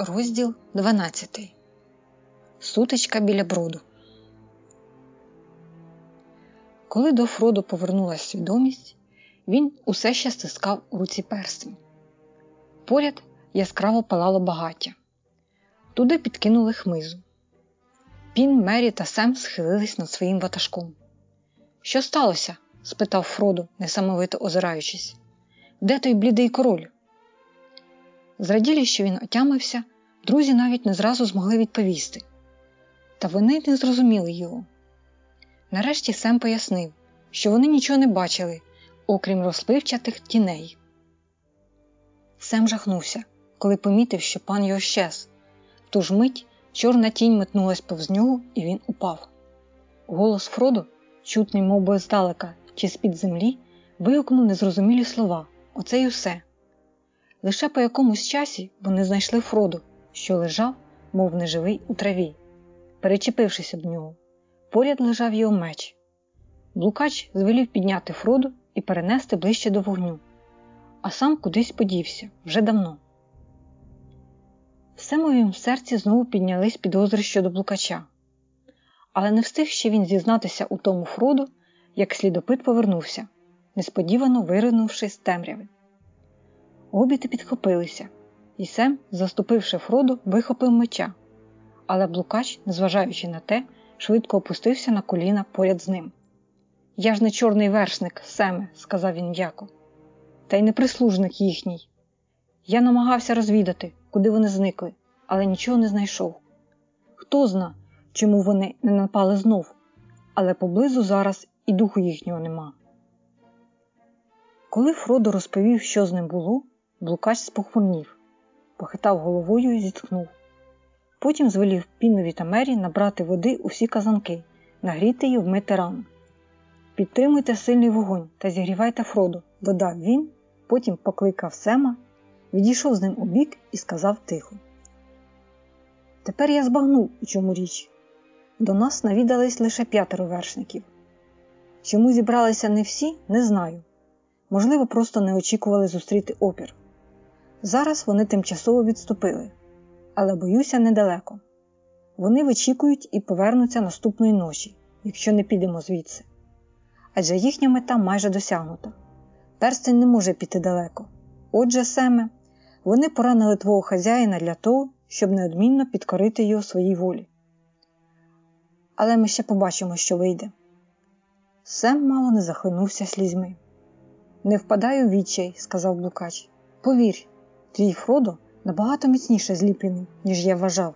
Розділ 12. Сутичка біля броду. Коли до Фроду повернулася свідомість, він усе ще стискав у руці перстень. Поряд яскраво палало багаття. Туди підкинули хмизу. Пін, Мері та Сем схилились над своїм ватажком. Що сталося? спитав Фроду, несамовито озираючись. Де той блідий король? Зраділі, що він отямився, друзі навіть не зразу змогли відповісти. Та вони не зрозуміли його. Нарешті Сем пояснив, що вони нічого не бачили, окрім розпливчатих тіней. Сем жахнувся, коли помітив, що пан його щез. В ту ж мить чорна тінь метнулась повз нього, і він упав. Голос Фроду, чутний мов би здалека чи з-під землі, вигукнув незрозумілі слова Оце й усе. Лише по якомусь часі вони знайшли Фроду, що лежав, мов неживий у траві, перечепившись об нього. Поряд лежав його меч. Блукач звелів підняти Фроду і перенести ближче до вогню, а сам кудись подівся вже давно. В Семовім серці знову піднялись підозри щодо блукача, але не встиг ще він зізнатися у тому Фроду, як слідопит повернувся, несподівано виринувши з темряви. Обіти підхопилися, і Сем, заступивши Фроду, вихопив меча, але блукач, незважаючи на те, швидко опустився на коліна поряд з ним. Я ж не чорний вершник, Семе, сказав він м'яко, та й не прислужник їхній. Я намагався розвідати, куди вони зникли, але нічого не знайшов. Хто зна, чому вони не напали знов, але поблизу зараз і духу їхнього нема. Коли Фродо розповів, що з ним було, блукач спохмурнів, похитав головою і зітхнув. Потім звелів Пінові та Мері набрати води у всі казанки, нагріти і вмити рану. Підтримуйте сильний вогонь та зігрівайте Фроду, додав він, потім покликав Сема, відійшов з ним у бік і сказав тихо. Тепер я збагнув, у чому річ. До нас навідались лише п'ятеро вершників. Чому зібралися не всі, не знаю. Можливо, просто не очікували зустріти опір. Зараз вони тимчасово відступили, але боюся недалеко. Вони вичікують і повернуться наступної ночі, якщо не підемо звідси. Адже їхня мета майже досягнута. Перстень не може піти далеко. Отже, Семе, вони поранили твого хазяїна для того, щоб неодмінно підкорити його своїй волі. Але ми ще побачимо, що вийде. Сем мало не захлинувся слізьми. Не впадай у відчай, сказав Блукач. Повір, твій Фродо набагато міцніше зліплений, ніж я вважав,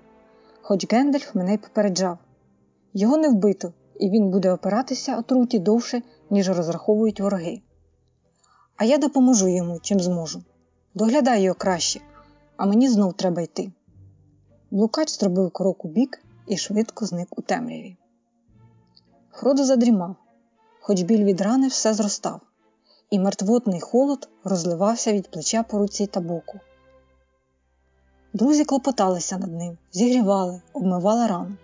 хоч Гендальф мене й попереджав. Його не вбито, і він буде опиратися отруті довше, ніж розраховують вороги. А я допоможу йому, чим зможу. Доглядай його краще, а мені знов треба йти. Блукач зробив крок у бік і швидко зник у темряві. Фродо задрімав, хоч біль від рани все зростав, і мертвотний холод розливався від плеча по руці та боку. Друзі клопоталися над ним, зігрівали, обмивали рану.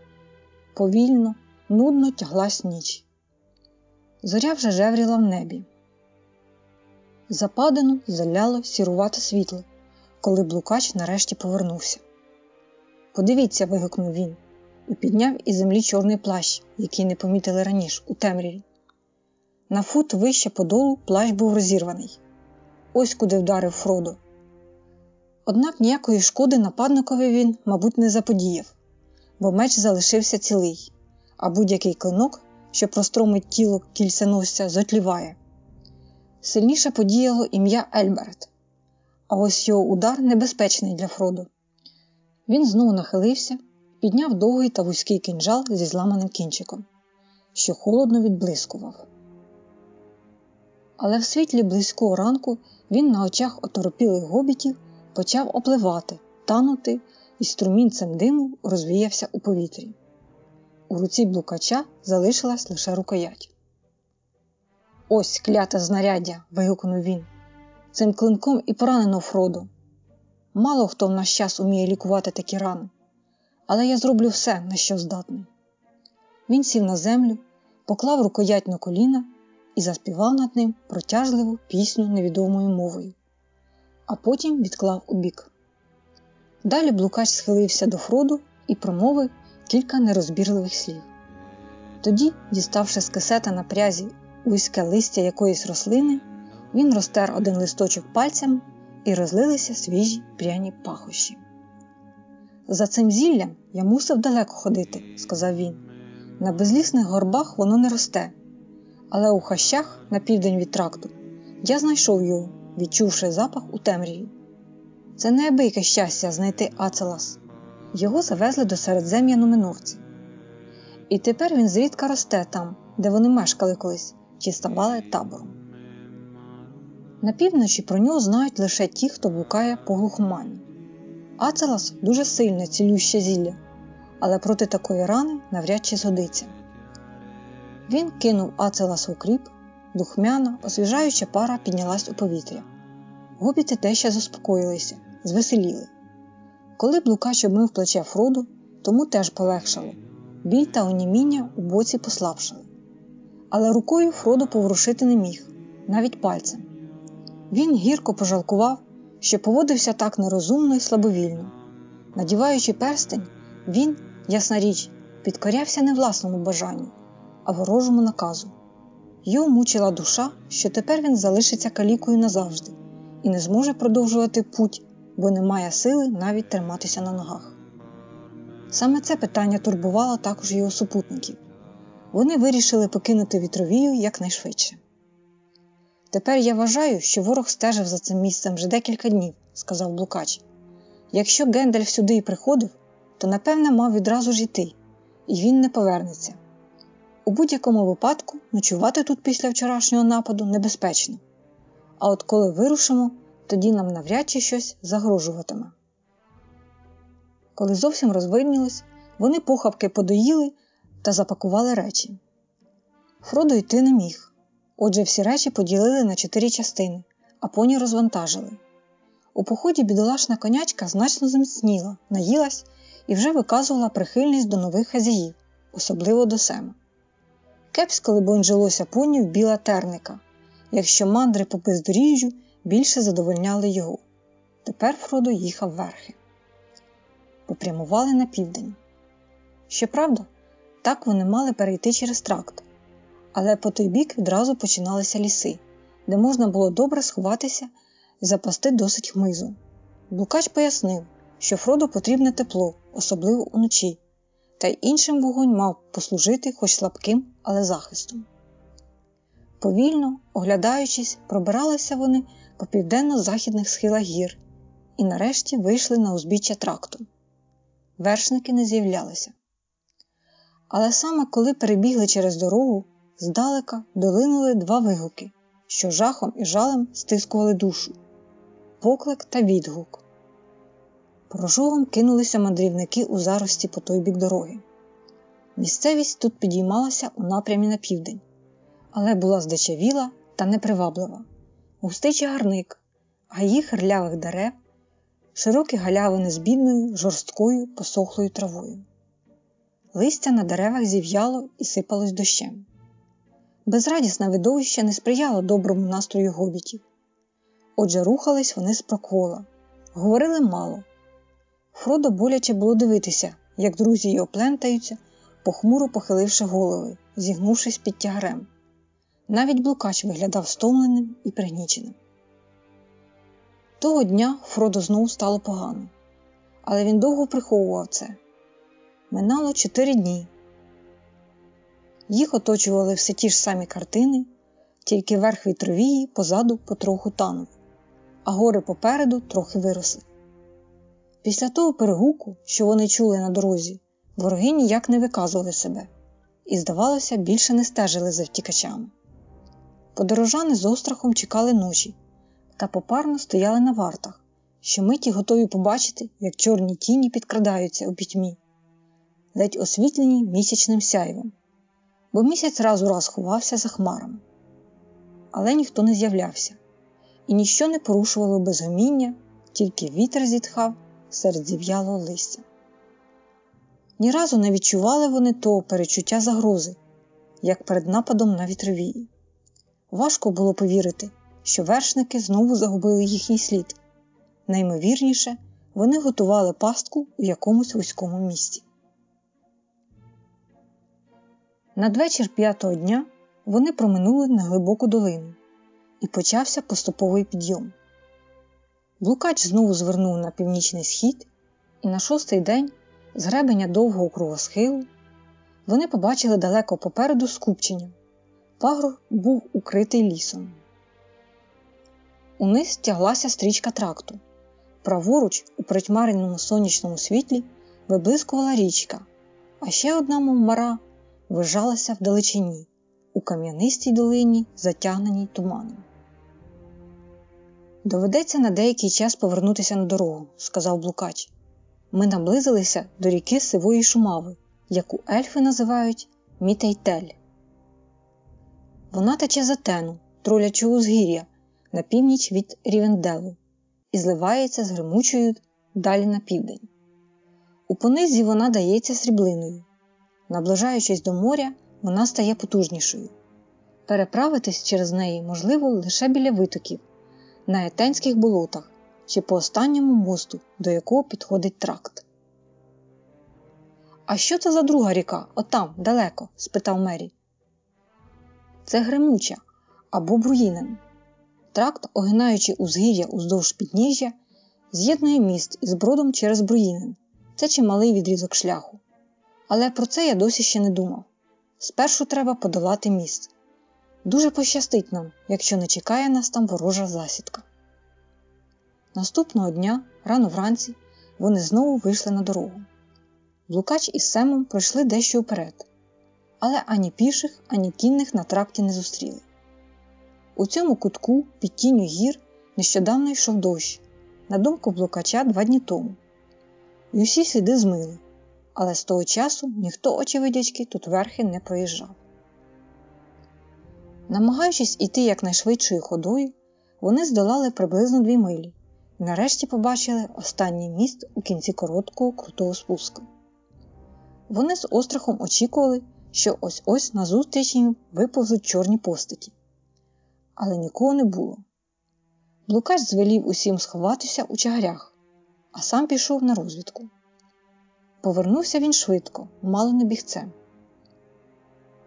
Повільно, нудно тяглась ніч. Зоря вже жевріла в небі. Западину заляло сірувате світло, коли блукач нарешті повернувся. Подивіться, вигукнув він і підняв із землі чорний плащ, який не помітили раніше у темряві. На фут вище подолу плащ був розірваний. Ось куди вдарив Фродо. Однак ніякої шкоди нападникові він, мабуть, не заподіяв, бо меч залишився цілий, а будь-який клинок, що простромить тіло кільценосця, зотліває. Сильніше подіяло ім'я Ельберт, а ось його удар небезпечний для Фроду. Він знову нахилився, підняв довгий та вузький кинджал зі зламаним кінчиком, що холодно відблискував. Але в світлі близького ранку він на очах оторопілих гобітів почав опливати, танути, і струмінцем диму розвіявся у повітрі. У руці блукача залишилась лише рукоять. Ось кляте знаряддя. вигукнув він. Цим клинком і поранено Фроду. Мало хто в наш час уміє лікувати такі рани, але я зроблю все, на що здатний. Він сів на землю, поклав рукоять на коліна і заспівав над ним протяжливу пісню невідомою мовою, а потім відклав у бік. Далі блукач схилився до Фроду і промовив кілька нерозбірливих слів. Тоді, діставши з кисета на прязі вузьке листя якоїсь рослини, він розтер один листочок пальцем і розлилися свіжі пряні пахощі. За цим зіллям я мусив далеко ходити, сказав він. На безлісних горбах воно не росте, але у хащах на південь від тракту я знайшов його, відчувши запах у темряві. Це неабияке щастя знайти Ацелас. Його завезли до середзем'я нуминорці. І тепер він зрідка росте там, де вони мешкали колись, чи ставали табором. На півночі про нього знають лише ті, хто блукає по глухомані. Ацелас дуже сильне, цілюще зілля, але проти такої рани навряд чи згодиться. Він кинув Ацелас у кріп, духмяна, освіжаюча пара піднялась у повітря. Гобіти дещо заспокоїлися, звеселіли. Коли блукач обмив плече Фроду, тому теж полегшало. Біль та оніміння у боці послабшали. Але рукою Фроду поворушити не міг, навіть пальцем. Він гірко пожалкував, що поводився так нерозумно і слабовільно. Надіваючи перстень, він, ясна річ, підкорявся не власному бажанню, а ворожому наказу. Його мучила душа, що тепер він залишиться калікою назавжди і не зможе продовжувати путь, бо не має сили навіть триматися на ногах. Саме це питання турбувало також його супутників. Вони вирішили покинути вітровію якнайшвидше. Тепер я вважаю, що ворог стежив за цим місцем вже декілька днів, сказав Блукач. Якщо Гендальф сюди і приходив, то напевне мав відразу ж йти, і він не повернеться. У будь-якому випадку ночувати тут після вчорашнього нападу небезпечно. А от коли вирушимо, тоді нам навряд чи щось загрожуватиме. Коли зовсім розвиднілось, вони похапки подоїли та запакували речі. Фродо йти не міг. Отже, всі речі поділили на чотири частини, а поні розвантажили. У поході бідолашна конячка значно зміцніла, наїлась і вже виказувала прихильність до нових хазяїв, особливо до Сема. Кепсько, либонь жилося поні біла терника, якщо мандри по бездоріжжю більше задовольняли його. Тепер Фродо їхав верхи. Попрямували на південь. Щоправда, так вони мали перейти через тракт, але по той бік відразу починалися ліси, де можна було добре сховатися і запасти досить хмизу. Блукач пояснив, що Фроду потрібне тепло, особливо уночі, та й іншим вогонь мав послужити хоч слабким, але захистом. Повільно, оглядаючись, пробиралися вони по південно-західних схилах гір і нарешті вийшли на узбіччя тракту. Вершники не з'являлися. Але саме коли перебігли через дорогу, здалека долинули два вигуки, що жахом і жалем стискували душу поклик та відгук. Прожогом кинулися мандрівники у зарості по той бік дороги. Місцевість тут підіймалася у напрямі на південь, але була здичавіла та неприваблива. Густий чагарник, гаї хирлявих дерев, широкі галявини з бідною, жорсткою, посохлою травою. Листя на деревах зів'яло і сипалось дощем. Безрадісне видовище не сприяло доброму настрою гобітів. Отже, рухались вони з прокола, говорили мало. Фродо боляче було дивитися, як друзі його плентаються, похмуро похиливши голови, зігнувшись під тягарем. Навіть блукач виглядав стомленим і пригніченим. Того дня Фродо знову стало погано, але він довго приховував це. Минало чотири дні. Їх оточували все ті ж самі картини, тільки верх вітровії позаду потроху танув, а гори попереду трохи виросли. Після того перегуку, що вони чули на дорозі, вороги ніяк не виказували себе і, здавалося, більше не стежили за втікачами. Подорожани з острахом чекали ночі та попарно стояли на вартах, що миті готові побачити, як чорні тіні підкрадаються у пітьмі, ледь освітлені місячним сяйвом, бо місяць раз у раз ховався за хмарами. Але ніхто не з'являвся, і ніщо не порушувало безгоміння, тільки вітер зітхав серед зів'ялого листя. Ні разу не відчували вони того перечуття загрози, як перед нападом на вітровії. Важко було повірити, що вершники знову загубили їхній слід. Наймовірніше, вони готували пастку у якомусь вузькому місці. Надвечір п'ятого дня вони проминули на глибоку долину, і почався поступовий підйом. Блукач знову звернув на північний схід, і на шостий день, з гребеня довгого кругосхилу, вони побачили далеко попереду скупчення. Пагров був укритий лісом. Униз тяглася стрічка тракту. Праворуч, у притьмареному сонячному світлі, виблискувала річка, а ще одна мовмара вижалася вдалечині, у кам'янистій долині, затягненій туманом. Доведеться на деякий час повернутися на дорогу, сказав Блукач. Ми наблизилися до ріки Сивої Шумави, яку ельфи називають Мітейтель. Вона тече за тену, тролячого узгір'я на північ від Рівенделу і зливається з гримучою далі на південь. У понизі вона дається сріблиною. Наближаючись до моря, вона стає потужнішою. Переправитись через неї можливо лише біля витоків, на етенських болотах чи по останньому мосту, до якого підходить тракт. А що це за друга ріка? Отам, далеко? спитав Мері. Це Гремуча або Бруїнен. Тракт, огинаючи узгір'я уздовж підніжжя, з'єднує міст із бродом через Бруїнен. Це чималий відрізок шляху. Але про це я досі ще не думав. Спершу треба подолати міст. Дуже пощастить нам, якщо не чекає нас там ворожа засідка. Наступного дня, рано вранці, вони знову вийшли на дорогу. Блукач із Семом пройшли дещо вперед, але ані піших, ані кінних на тракті не зустріли. У цьому кутку під тінню гір нещодавно йшов дощ, на думку блукача два дні тому. І усі сліди змили, але з того часу ніхто, очевидячки, тут верхи не проїжджав. Намагаючись іти якнайшвидшою ходою, вони здолали приблизно дві милі і нарешті побачили останній міст у кінці короткого крутого спуску. Вони з острахом очікували, що ось ось назустріч їм виповзуть чорні постаті. Але нікого не було. Блукач звелів усім сховатися у чагарях, а сам пішов на розвідку. Повернувся він швидко, мало не бігцем.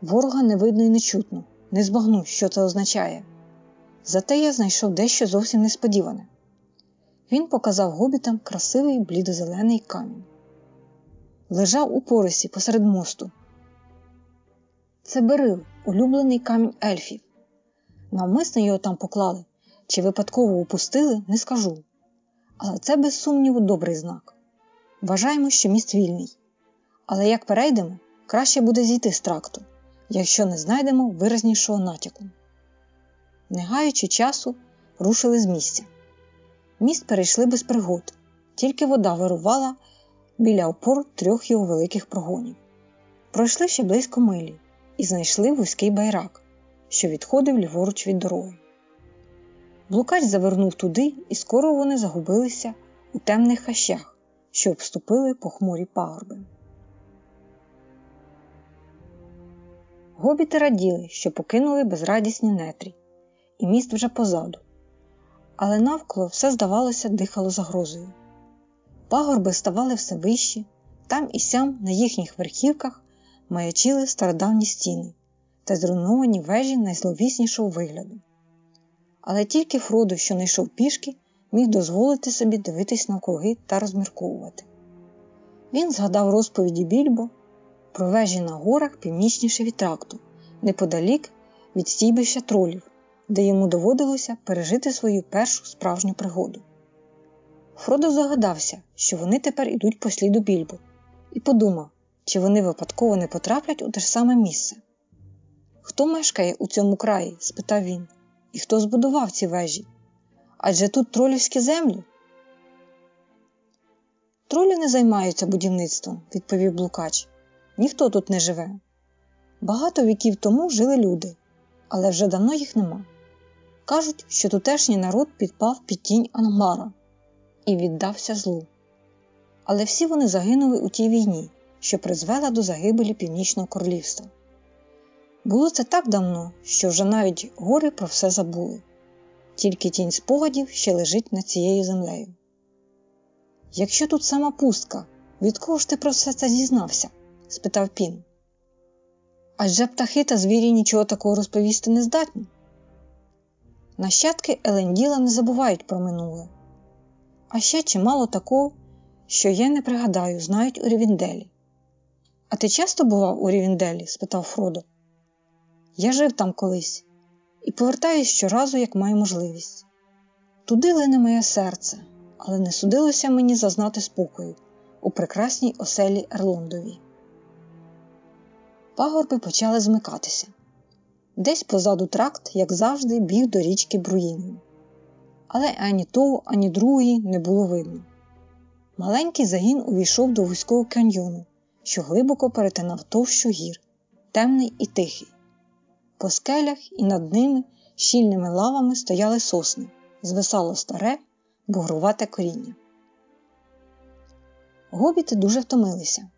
Ворога не видно і не чутно, не збагну, що це означає. Зате я знайшов дещо зовсім несподіване. Він показав гобітам красивий блідозелений камінь. Лежав у порисі посеред мосту. Це берил, улюблений камінь ельфів. Навмисно його там поклали чи випадково упустили, не скажу. Але це, без сумніву, добрий знак. Вважаємо, що міст вільний. Але як перейдемо, краще буде зійти з тракту, якщо не знайдемо виразнішого натяку. Не гаючи часу, рушили з місця. Міст перейшли без пригод, тільки вода вирувала біля опор трьох його великих прогонів. Пройшли ще близько милі і знайшли вузький байрак, що відходив ліворуч від дороги. Блукач завернув туди, і скоро вони загубилися у темних хащах, що обступили похмурі пагорби. Гобіти раділи, що покинули безрадісні нетрі, і міст вже позаду. Але навколо все, здавалося, дихало загрозою. Пагорби ставали все вищі, там і сям на їхніх верхівках маячили стародавні стіни та зруйновані вежі найзловіснішого вигляду. Але тільки Фродо, що не йшов пішки, міг дозволити собі дивитись навкруги та розмірковувати. Він згадав розповіді Більбо про вежі на горах північніше від тракту, неподалік від стійбища тролів, де йому доводилося пережити свою першу справжню пригоду. Фродо загадався, що вони тепер ідуть по сліду більбо, і подумав, чи вони випадково не потраплять у те ж саме місце. Хто мешкає у цьому краї? спитав він, і хто збудував ці вежі? Адже тут тролівські землі. Тролі не займаються будівництвом, відповів Блукач. Ніхто тут не живе. Багато віків тому жили люди, але вже давно їх нема. Кажуть, що тутешній народ підпав під тінь Ангмара і віддався злу. Але всі вони загинули у тій війні, що призвела до загибелі Північного королівства. Було це так давно, що вже навіть гори про все забули, тільки тінь спогадів ще лежить над цією землею. Якщо тут сама пустка, від кого ж ти про все це дізнався? Спитав Пін. Адже птахи та звірі нічого такого розповісти не здатні. Нащадки Еленділа не забувають про минуле. А ще чимало такого, що я не пригадаю, знають у Рівінделі. А ти часто бував у Рівінделі? спитав Фродо. Я жив там колись і повертаюсь щоразу, як маю можливість. Туди лине моє серце, але не судилося мені зазнати спокою у прекрасній оселі Ерлондовій. Пагорби почали змикатися. Десь позаду тракт, як завжди, біг до річки Бруїною. Але ані того, ані другої не було видно. Маленький загін увійшов до вузького каньйону, що глибоко перетинав товщу гір, темний і тихий. По скелях і над ними щільними лавами стояли сосни, звисало старе, бугрувате коріння. Гобіти дуже втомилися.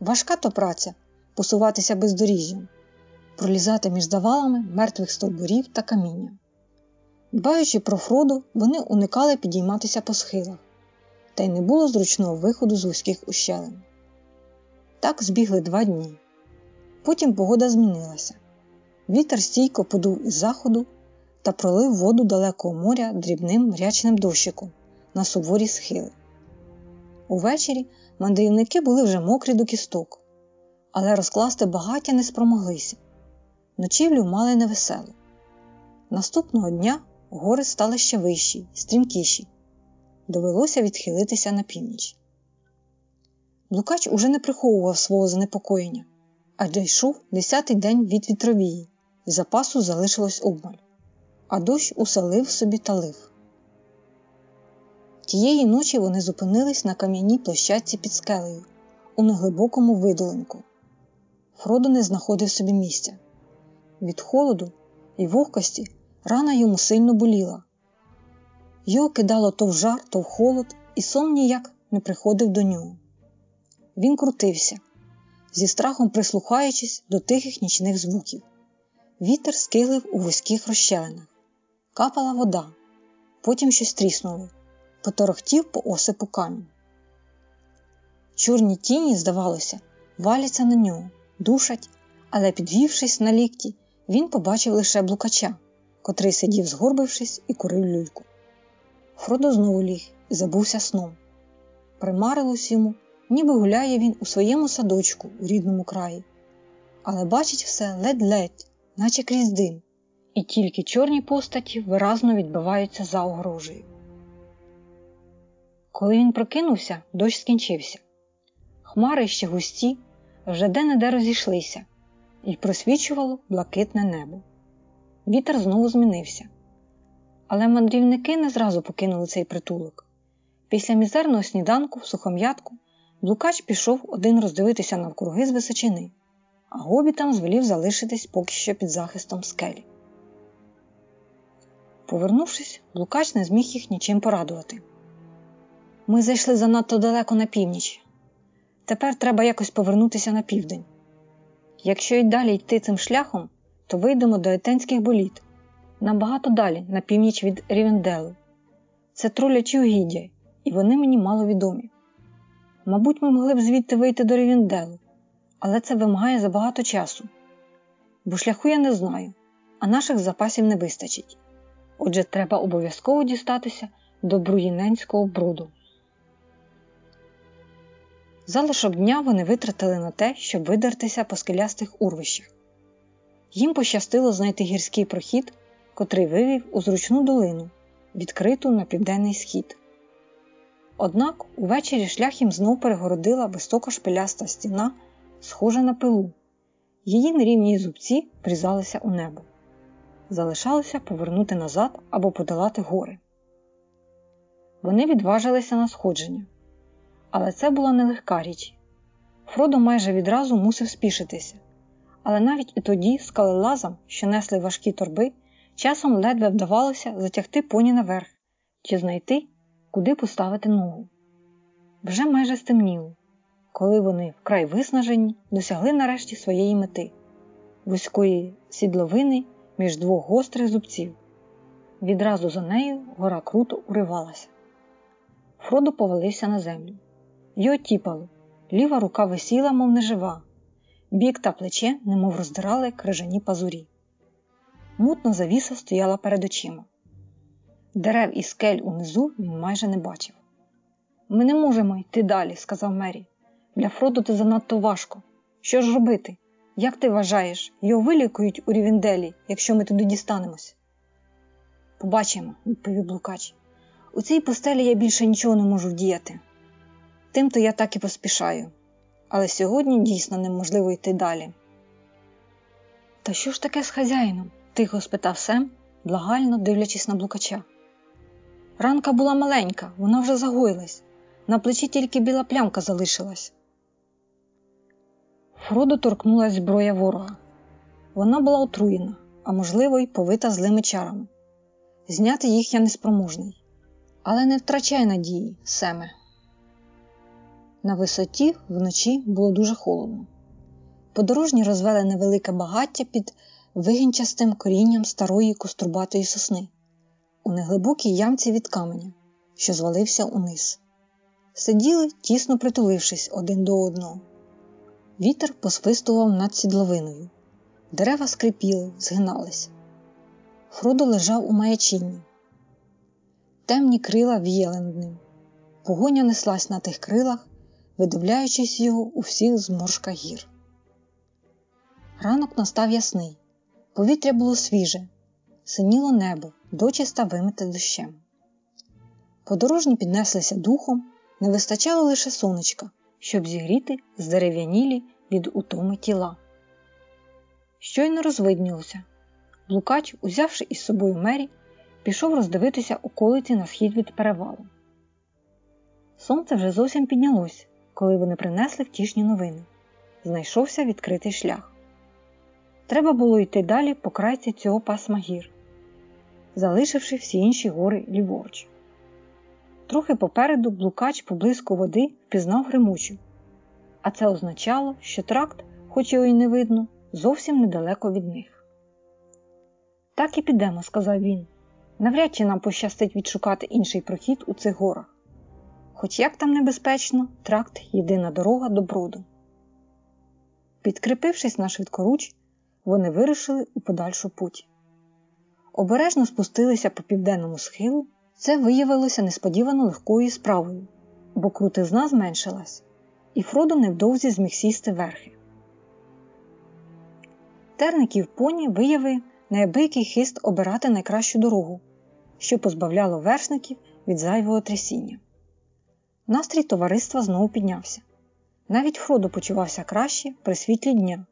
Важка то праця посуватися бездоріжжям, пролізати між завалами мертвих стовбурів та каміння. Дбаючи про Фроду, вони уникали підійматися по схилах, та й не було зручного виходу з вузьких ущелин. Так збігли два дні. Потім погода змінилася. Вітер стійко подув із заходу та пролив воду далекого моря дрібним мрячним дощиком на суворі схили. Увечері мандрівники були вже мокрі до кісток, але розкласти багаття не спромоглися. Ночівлю мали невеселу. Наступного дня гори стали ще вищі стрімкіші. Довелося відхилитися на північ. Блукач уже не приховував свого занепокоєння, адже йшов десятий день від вітровії, і запасу залишилось обмаль, а дощ уселив собі та лив. Тієї ночі вони зупинились на кам'яній площадці під скелею у неглибокому видолинку. Фродо не знаходив собі місця. Від холоду і вогкості рана йому сильно боліла. Його кидало то в жар, то в холод, і сон ніяк не приходив до нього. Він крутився, зі страхом прислухаючись до тихих нічних звуків. Вітер скилив у вузьких розщелинах, капала вода, потім щось тріснуло, поторохтів по осипу камінь. Чорні тіні, здавалося, валяться на нього, душать, але, підвівшись на лікті, він побачив лише блукача, котрий сидів, згорбившись, і курив люльку. Фродо знову ліг і забувся сном. Примарилось йому, ніби гуляє він у своєму садочку у рідному краї, але бачить все ледь-ледь, наче крізь дим, і тільки чорні постаті виразно відбиваються за огорожею. Коли він прокинувся, дощ скінчився. Хмари ще густі, вже де-не-де розійшлися, і просвічувало блакитне небо. Вітер знову змінився. Але мандрівники не зразу покинули цей притулок. Після мізерного сніданку в сухом'ятку блукач пішов один роздивитися навкруги з височини, а гобітам звелів залишитись поки що під захистом скелі. Повернувшись, блукач не зміг їх нічим порадувати. Ми зайшли занадто далеко на північ. Тепер треба якось повернутися на південь. Якщо й далі йти цим шляхом, то вийдемо до етенських боліт набагато далі, на північ від Рівенделу. Це тролячі угіддя, і вони мені мало відомі. Мабуть, ми могли б звідти вийти до Рівенделу, але це вимагає забагато часу. Бо шляху я не знаю, а наших запасів не вистачить. Отже, треба обов'язково дістатися до Бруїненського бруду. Залишок дня вони витратили на те, щоб видертися по скелястих урвищах. Їм пощастило знайти гірський прохід, котрий вивів у зручну долину, відкриту на південний схід. Однак увечері шлях їм знов перегородила високо шпиляста стіна, схожа на пилу. Її нерівні зубці врізалися у небо. Залишалося повернути назад або подолати гори. Вони відважилися на сходження. Але це була нелегка річ. Фродо майже відразу мусив спішитися, але навіть і тоді скалелазам, що несли важкі торби, часом ледве вдавалося затягти поні наверх чи знайти, куди поставити ногу. Вже майже стемніло, коли вони, вкрай виснажені, досягли нарешті своєї мети вузької сідловини між двох гострих зубців. Відразу за нею гора круто уривалася. Фродо повалився на землю. Його тіпало, ліва рука висіла, мов нежива, бік та плече, немов роздирали крижані пазурі. Мутна завіса стояла перед очима. Дерев і скель унизу він майже не бачив. Ми не можемо йти далі, сказав Мері. Для Фроду це занадто важко. Що ж робити? Як ти вважаєш, його вилікують у Рівенделі, якщо ми туди дістанемось? Побачимо, відповів Блукач. У цій постелі я більше нічого не можу вдіяти. Тим-то я так і поспішаю. Але сьогодні дійсно неможливо йти далі. Та що ж таке з хазяїном? тихо спитав Сем, благально дивлячись на блукача. Ранка була маленька, вона вже загоїлась. На плечі тільки біла плямка залишилась. Фродо торкнулась зброя ворога. Вона була отруєна, а можливо, й повита злими чарами. Зняти їх я неспроможний. Але не втрачай надії, Семе. На висоті вночі було дуже холодно. Подорожні розвели невелике багаття під вигінчастим корінням старої кострубатої сосни у неглибокій ямці від каменя, що звалився униз. Сиділи, тісно притулившись один до одного. Вітер посвистував над сідловиною, дерева скрипіли, згиналися. Фродо лежав у маячині. Темні крила віяли над ним. Погоня неслась на тих крилах, видивляючись його у всіх зморшках гір. Ранок настав ясний, повітря було свіже, синіло небо, дочиста вимите дощем. Подорожні піднеслися духом, не вистачало лише сонечка, щоб зігріти здерев'янілі від утоми тіла. Щойно розвиднілося. Блукач, узявши із собою мері, пішов роздивитися околиці на схід від перевалу. Сонце вже зовсім піднялось, коли вони принесли втішні новини. Знайшовся відкритий шлях. Треба було йти далі по крайці цього пасма гір, залишивши всі інші гори ліворуч. Трохи попереду блукач поблизько води впізнав гримучу, а це означало, що тракт, хоч його й не видно, зовсім недалеко від них. Так і підемо, сказав він. Навряд чи нам пощастить відшукати інший прохід у цих горах. Хоч як там небезпечно, тракт єдина дорога до броду. Підкріпившись на швидкоруч, вони вирушили у подальшу путь. Обережно спустилися по південному схилу. Це виявилося несподівано легкою справою, бо крутизна зменшилась, і Фродо невдовзі зміг сісти верхи. Терників поні виявив неабиякий хист обирати найкращу дорогу, що позбавляло вершників від зайвого трясіння. Настрій товариства знову піднявся. Навіть Фродо почувався краще при світлі дня,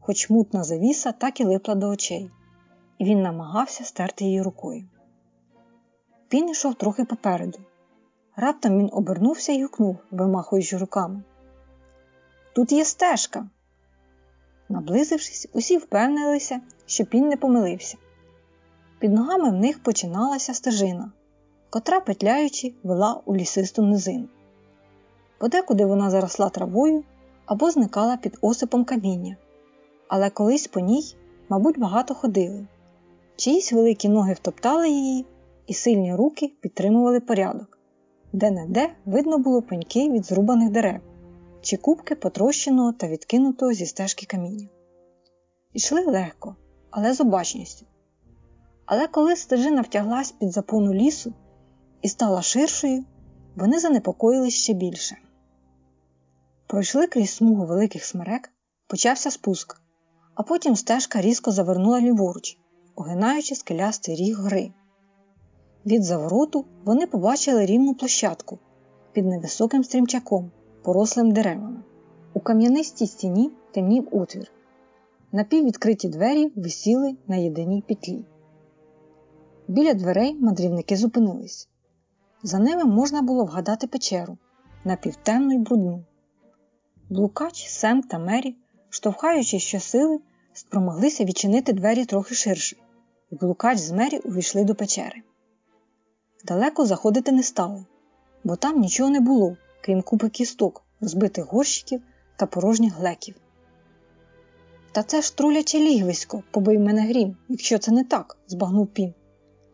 хоч мутна завіса так і липла до очей, і він намагався стерти її рукою. Він йшов трохи попереду. Раптом він обернувся і гукнув, вимахуючи руками. Тут є стежка. Наблизившись, усі впевнилися, що пін не помилився. Під ногами в них починалася стежина, котра, петляючи, вела у лісисту низину. Подекуди вона заросла травою або зникала під осипом каміння, але колись по ній, мабуть, багато ходили. Чиїсь великі ноги втоптали її, і сильні руки підтримували порядок, де не де видно було пеньки від зрубаних дерев чи кубки потрощеного та відкинутого зі стежки каміння. Ішли легко, але з обачністю. Але коли стежина втяглась під запону лісу і стала ширшою, вони занепокоїлись ще більше. Пройшли крізь смугу великих смерек, почався спуск, а потім стежка різко завернула ліворуч, огинаючи скелястий ріг гори. Від завороту вони побачили рівну площадку під невисоким стрімчаком, порослим деревами. У кам'янистій стіні темнів отвір. Напіввідкриті двері висіли на єдиній петлі. Біля дверей мандрівники зупинились. За ними можна було вгадати печеру напівтемну й брудну. Блукач, Сем та Мері, штовхаючи щосили, спромоглися відчинити двері трохи ширше, і блукач з Мері увійшли до печери. Далеко заходити не стали, бо там нічого не було, крім купи кісток, розбитих горщиків та порожніх глеків. Та це ж труляче лігвисько, побий мене грім, якщо це не так, збагнув пін.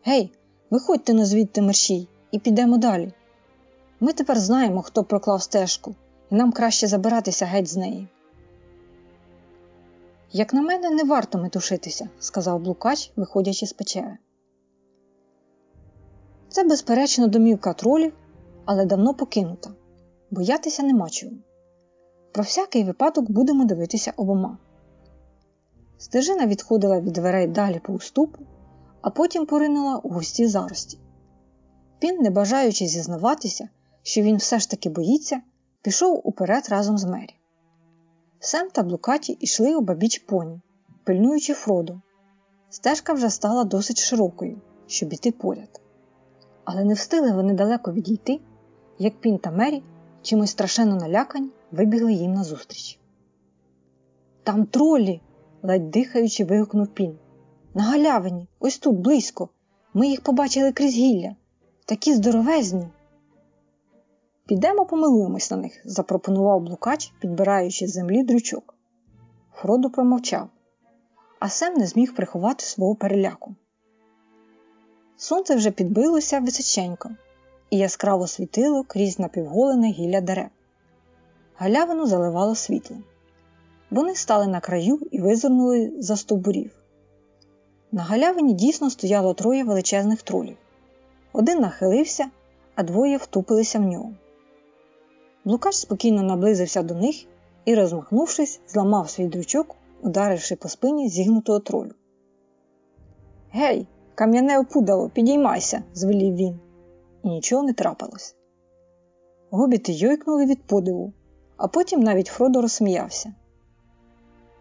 Гей, виходьте на звідти мерщій і підемо далі. Ми тепер знаємо, хто проклав стежку, і нам краще забиратися геть з неї. Як на мене, не варто метушитися, сказав блукач, виходячи з печери. Це, безперечно, домівка тролів, але давно покинута. Боятися нема чого. Про всякий випадок будемо дивитися обома. Стежина відходила від дверей далі по уступу, а потім поринула у густі зарості. Пін, не бажаючи зізнаватися, що він все ж таки боїться, пішов уперед разом з Мері. Сем та Блукаті йшли у бабіч поні, пильнуючи Фроду. Стежка вже стала досить широкою, щоб іти поряд. Але не встигли вони далеко відійти, як Пін та Мері, чимось страшенно налякані, вибігли їм назустріч. Там тролі, ледь дихаючи, вигукнув Пін. На галявині, ось тут близько. Ми їх побачили крізь гілля. Такі здоровезні. Підемо помилуємось на них, запропонував блукач, підбираючи з землі дрючок. Фродо промовчав, а Сем не зміг приховати свого переляку. Сонце вже підбилося височенько і яскраво світило крізь напівголене гілля дерев. Галявину заливало світло. Вони стали на краю і визирнули за стовбурів. На галявині дійсно стояло троє величезних тролів. Один нахилився, а двоє втупилися в нього. Блукач спокійно наблизився до них і, розмахнувшись, зламав свій дрючок, ударивши по спині зігнутого тролю. Гей, кам'яне опудало, підіймайся, звелів він, і нічого не трапилось. Гобіти йойкнули від подиву, а потім навіть Фродо розсміявся.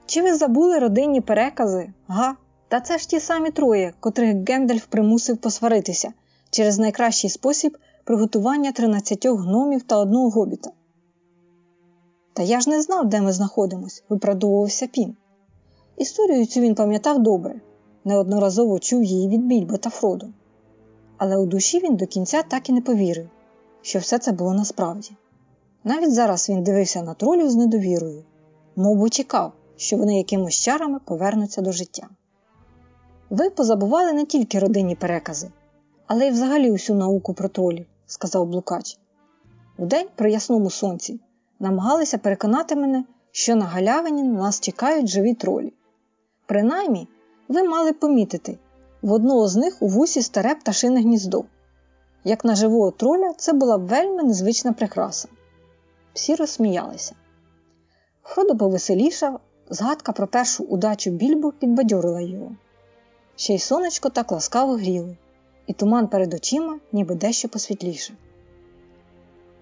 Чи ви забули родинні перекази? Га? Та це ж ті самі троє, котрих Гендальф примусив посваритися через найкращий спосіб приготування тринадцятьох гномів та одного гобіта. Та я ж не знав, де ми знаходимось, виправдовувався Пін. Історію цю він пам'ятав добре, неодноразово чув її від Більбо та Фроду. Але у душі він до кінця так і не повірив, що все це було насправді. Навіть зараз він дивився на тролів з недовірою, мов чекав, що вони якимось чарами повернуться до життя. Ви позабували не тільки родинні перекази, але й взагалі усю науку про тролів, сказав Блукач. Вдень при ясному сонці намагалися переконати мене, що на галявині на нас чекають живі тролі. Принаймні, ви мали помітити, в одного з них у вусі старе пташине гніздо. Як на живого троля, це була вельми незвична прикраса. Всі розсміялися. Фродо повеселішав, згадка про першу удачу більбу підбадьорила його. Ще й сонечко так ласкаво гріло, і туман перед очима ніби дещо посвітліше.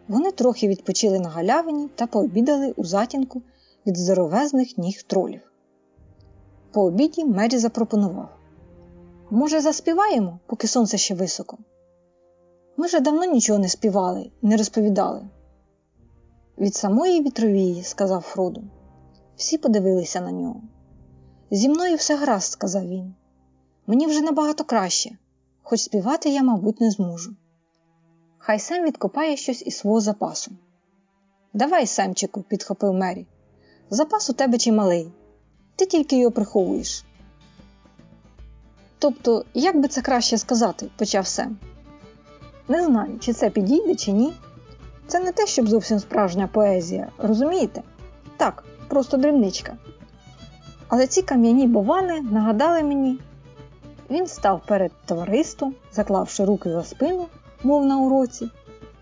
Вони трохи відпочили на галявині та пообідали у затінку від здоровезних ніг тролів. По обіді Мері запропонував Може, заспіваємо, поки сонце ще високо? Ми вже давно нічого не співали і не розповідали. Від самої вітровії, сказав Фроду. Всі подивилися на нього. Зі мною все гаразд, сказав він. Мені вже набагато краще, хоч співати я, мабуть, не зможу. Хай Сем відкопає щось із свого запасу. Давай, Семчику, підхопив Мері. Запас у тебе чималий. Ти тільки його приховуєш. Тобто, як би це краще сказати, почав Сем. Не знаю, чи це підійде, чи ні. Це не те, щоб зовсім справжня поезія, розумієте? Так, просто дрібничка. Але ці кам'яні бовани нагадали мені. Він став перед товариством, заклавши руки за спину, мов на уроці,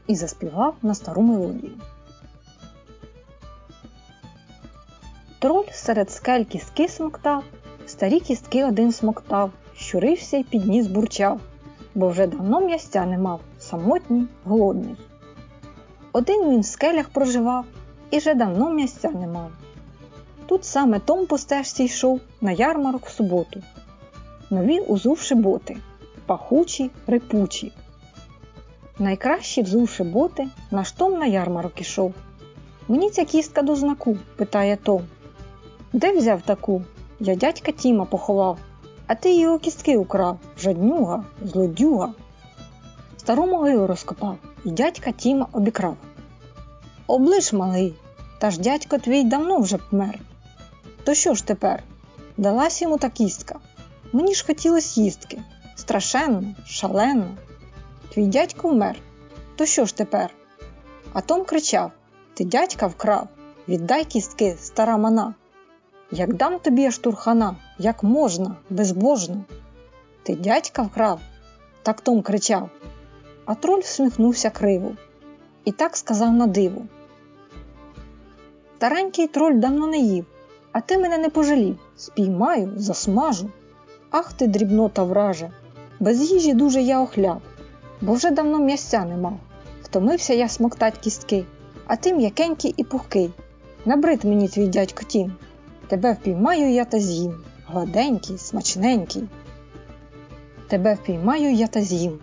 і заспівав на стару мелодію. Троль серед скель кістки смоктав, старі кістки один смоктав, щурився й підніс бурчав, бо вже давно м'ястя не мав, самотній, голодний. Один він в скелях проживав і вже давно м'ясця не мав. Тут саме Том по стежці йшов на ярмарок в суботу. Нові узувши боти, пахучі, рипучі. Найкращі взувши боти, наш Том на ярмарок ішов. Мені ця кістка до знаку, питає Том. Де взяв таку? Я дядька Тіма поховав, а ти його кістки украв, жаднюга, злодюга. Стару могилу розкопав і дядька Тіма обікрав. Облиш, малий, та ж дядько твій давно вже помер. То що ж тепер? Далась йому та кістка. Мені ж хотілося їстки. Страшенно, шалено. Твій дядько вмер. То що ж тепер? А Том кричав Ти дядька вкрав, віддай кістки, стара мана. Як дам тобі штурхана, як можна, безбожно. Ти дядька вкрав, так Том кричав. А троль всміхнувся криво і так сказав на диво. Таранький троль давно не їв, а ти мене не пожалів. Спіймаю, засмажу. Ах ти, дрібнота враже, без їжі дуже я охляв, бо вже давно м'ясця не мав. Втомився я смоктать кістки, а ти м'якенький і пухкий. Набрид мені твій дядько тім. Тебе впіймаю я та з'їм, гладенький, смачненький. Тебе впіймаю я та з'їм.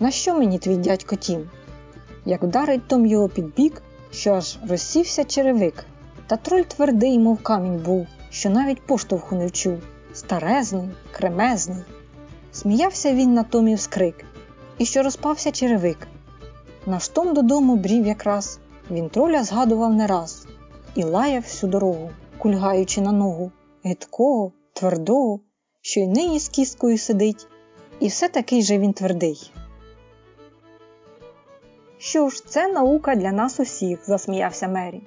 На що мені твій дядько тім? Як вдарить Том його під бік, що аж розсівся черевик. Та троль твердий, мов камінь був, що навіть поштовху не вчув. Старезний, кремезний. Сміявся він на Томів скрик, і що розпався черевик. Наш Том додому брів якраз, він троля згадував не раз і лаяв всю дорогу, кульгаючи на ногу, гидкого, твердого, що й нині з кісткою сидить, і все такий же він твердий. Що ж, це наука для нас усіх, засміявся Мері.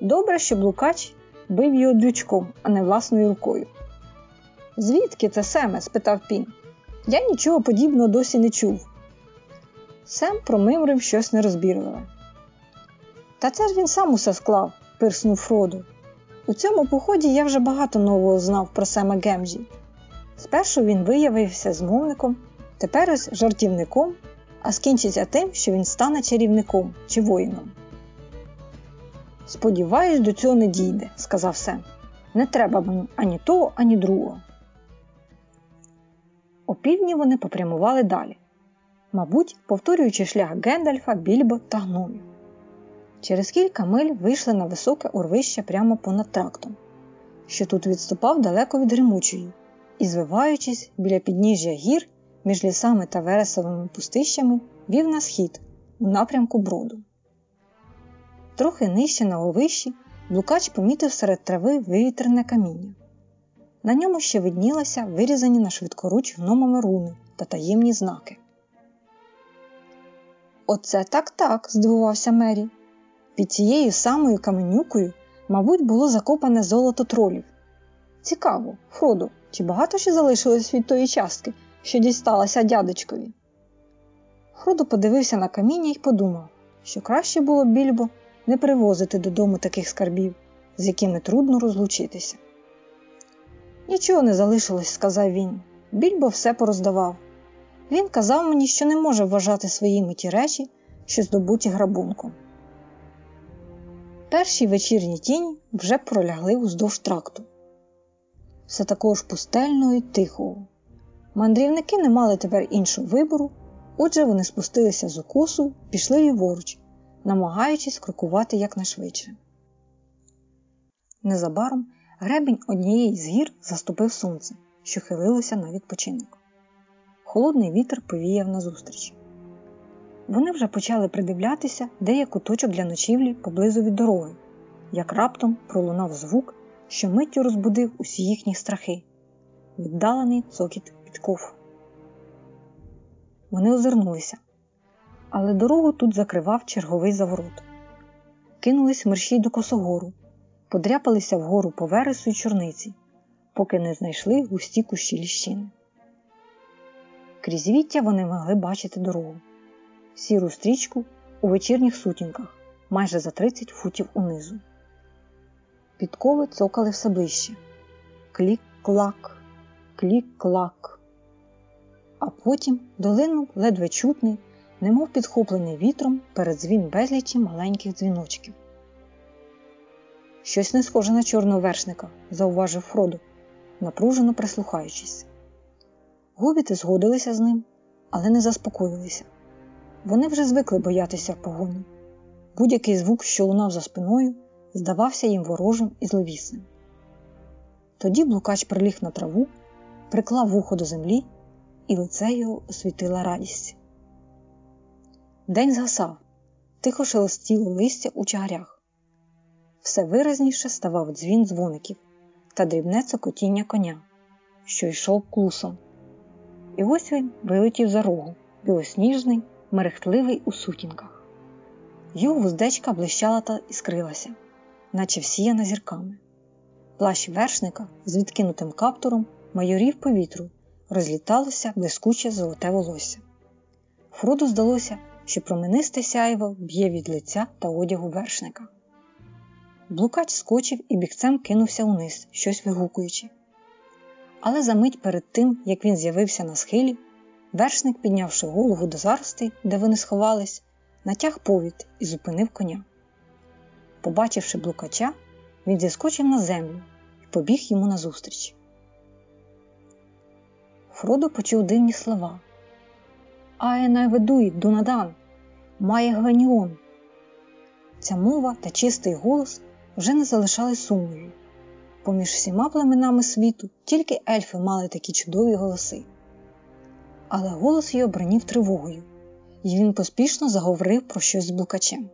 Добре, що блукач бив його дрючком, а не власною рукою. Звідки це Семе? спитав Пін. Я нічого подібного досі не чув. Сем промимрив щось нерозбірливе. Та це ж він сам усе склав, пирснув Фродо. У цьому поході я вже багато нового знав про Сема Гемжі. Спершу він виявився змовником, тепер ось жартівником, а скінчиться тим, що він стане чарівником чи воїном. Сподіваюсь, до цього не дійде, сказав Сем. Не треба мені ані того, ані другого. Опівдні вони попрямували далі, мабуть, повторюючи шлях Гендальфа, Більбо та гномів. Через кілька миль вийшли на високе урвище прямо понад трактом, що тут відступав далеко від Римучої, і, звиваючись біля підніжжя гір між лісами та вересовими пустищами, вів на схід у напрямку броду. Трохи нижче на овищі блукач помітив серед трави вивітрене каміння. На ньому ще виднілися вирізані на швидкоруч гномами руни та таємні знаки. Оце так так, здивувався Мері. Під цією самою каменюкою, мабуть, було закопане золото тролів. Цікаво, Фродо, чи багато ще залишилось від тої частки, що дісталася дядечкові? Фродо подивився на каміння і подумав, що краще було б більбо не привозити додому таких скарбів, з якими трудно розлучитися. Нічого не залишилось, сказав він. Більбо все пороздавав. Він казав мені, що не може вважати своїми ті речі, що здобуті грабунком. Перші вечірні тіні вже пролягли уздовж тракту. Все такого ж пустельного і тихого. Мандрівники не мали тепер іншого вибору, отже, вони спустилися з укосу, пішли ліворуч, намагаючись крокувати якнайшвидше. Незабаром гребінь однієї з гір заступив сонце, що хилилося на відпочинок. Холодний вітер повіяв назустріч. Вони вже почали придивлятися, де є куточок для ночівлі поблизу від дороги, як раптом пролунав звук, що миттю розбудив усі їхні страхи віддалений цокіт підков. Вони озирнулися, але дорогу тут закривав черговий заворот. Кинулись мерщій до косогору, подряпалися вгору по вересу й чорниці, поки не знайшли густі кущі ліщини. Крізь віття вони могли бачити дорогу, сіру стрічку у вечірніх сутінках, майже за 30 футів унизу. Підкови цокали все ближче. Клік-клак, клік-клак. А потім долинув ледве чутний, немов підхоплений вітром передзвін безлічі маленьких дзвіночків. Щось не схоже на чорного вершника, зауважив Фродо, напружено прислухаючись. Губіти згодилися з ним, але не заспокоїлися. Вони вже звикли боятися погоні. Будь-який звук, що лунав за спиною, здавався їм ворожим і зловісним. Тоді блукач приліг на траву, приклав вухо до землі, і лице його освітила радість. День згасав, тихо шелестіло листя у чагарях. Все виразніше ставав дзвін дзвоників та дрібне цокотіння коня, що йшов клусом. І ось він вилетів за рогу, білосніжний, мерехтливий у сутінках. Його вуздечка блищала та іскрилася, наче всіяна зірками. Плащ вершника з відкинутим каптуром майорів повітру розліталося блискуче золоте волосся. Фроду здалося, що променисте сяйво б'є від лиця та одягу вершника. Блукач скочив і бігцем кинувся униз, щось вигукуючи. Але за мить перед тим, як він з'явився на схилі, вершник, піднявши голову до заростей, де вони сховались, натяг повід і зупинив коня. Побачивши блукача, він зіскочив на землю і побіг йому назустріч. Фродо почув дивні слова. Аена ведуй, Дунадан, має гваніон. Ця мова та чистий голос вже не залишали сумнівів. Поміж всіма племенами світу тільки ельфи мали такі чудові голоси. Але голос її обранів тривогою, і він поспішно заговорив про щось з блукачем.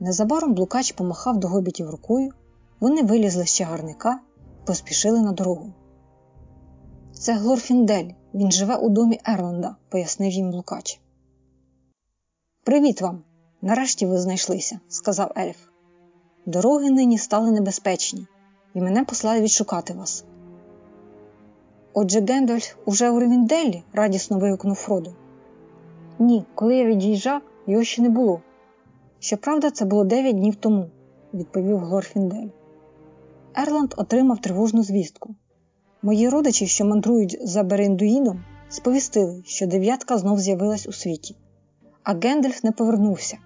Незабаром блукач помахав до гобітів рукою, вони вилізли з чагарника і поспішили на дорогу. Це Глорфіндель, він живе у домі Ерланда, пояснив їм блукач. Привіт вам! Нарешті ви знайшлися, сказав ельф. Дороги нині стали небезпечні, і мене послали відшукати вас. Отже, Гендальф уже у Ревінделлі? радісно вигукнув Фродо. Ні, коли я від'їжджав, його ще не було. Щоправда, це було дев'ять днів тому, відповів Глорфіндель. Ерланд отримав тривожну звістку. Мої родичі, що мандрують за Берендуїном, сповістили, що дев'ятка знов з'явилась у світі, а Гендальф не повернувся,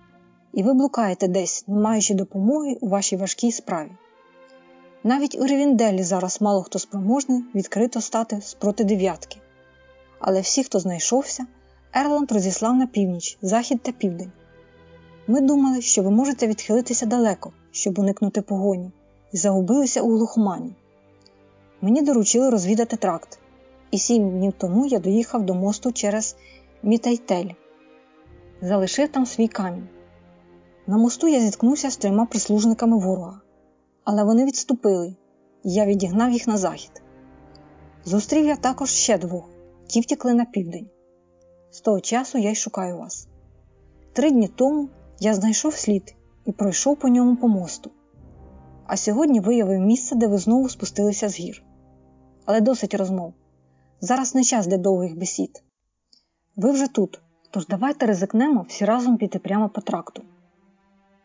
і ви блукаєте десь, не маючи допомоги у вашій важкій справі. Навіть у Ревінделі зараз мало хто спроможний відкрито стати спроти дев'ятки. Але всі, хто знайшовся, Ерланд розіслав на північ, захід та південь. Ми думали, що ви можете відхилитися далеко, щоб уникнути погоні, і загубилися у глухомані. Мені доручили розвідати тракт, і сім днів тому я доїхав до мосту через Мітайтель, залишив там свій камінь. На мосту я зіткнувся з трьома прислужниками ворога, але вони відступили, і я відігнав їх на захід. Зустрів я також ще двох, ті втікли на південь. З того часу я й шукаю вас. Три дні тому я знайшов слід і пройшов по ньому по мосту, а сьогодні виявив місце, де ви знову спустилися з гір. Але досить розмов. Зараз не час для довгих бесід. Ви вже тут, тож давайте ризикнемо всі разом піти прямо по тракту.